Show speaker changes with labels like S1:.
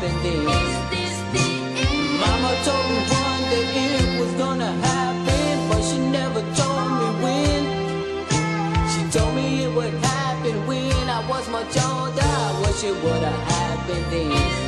S1: Is this the end? Mama told me one day it was gonna happen, but she never told me when. She told me it would happen when I was much older. I wish it would have happened then.